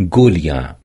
गोलियां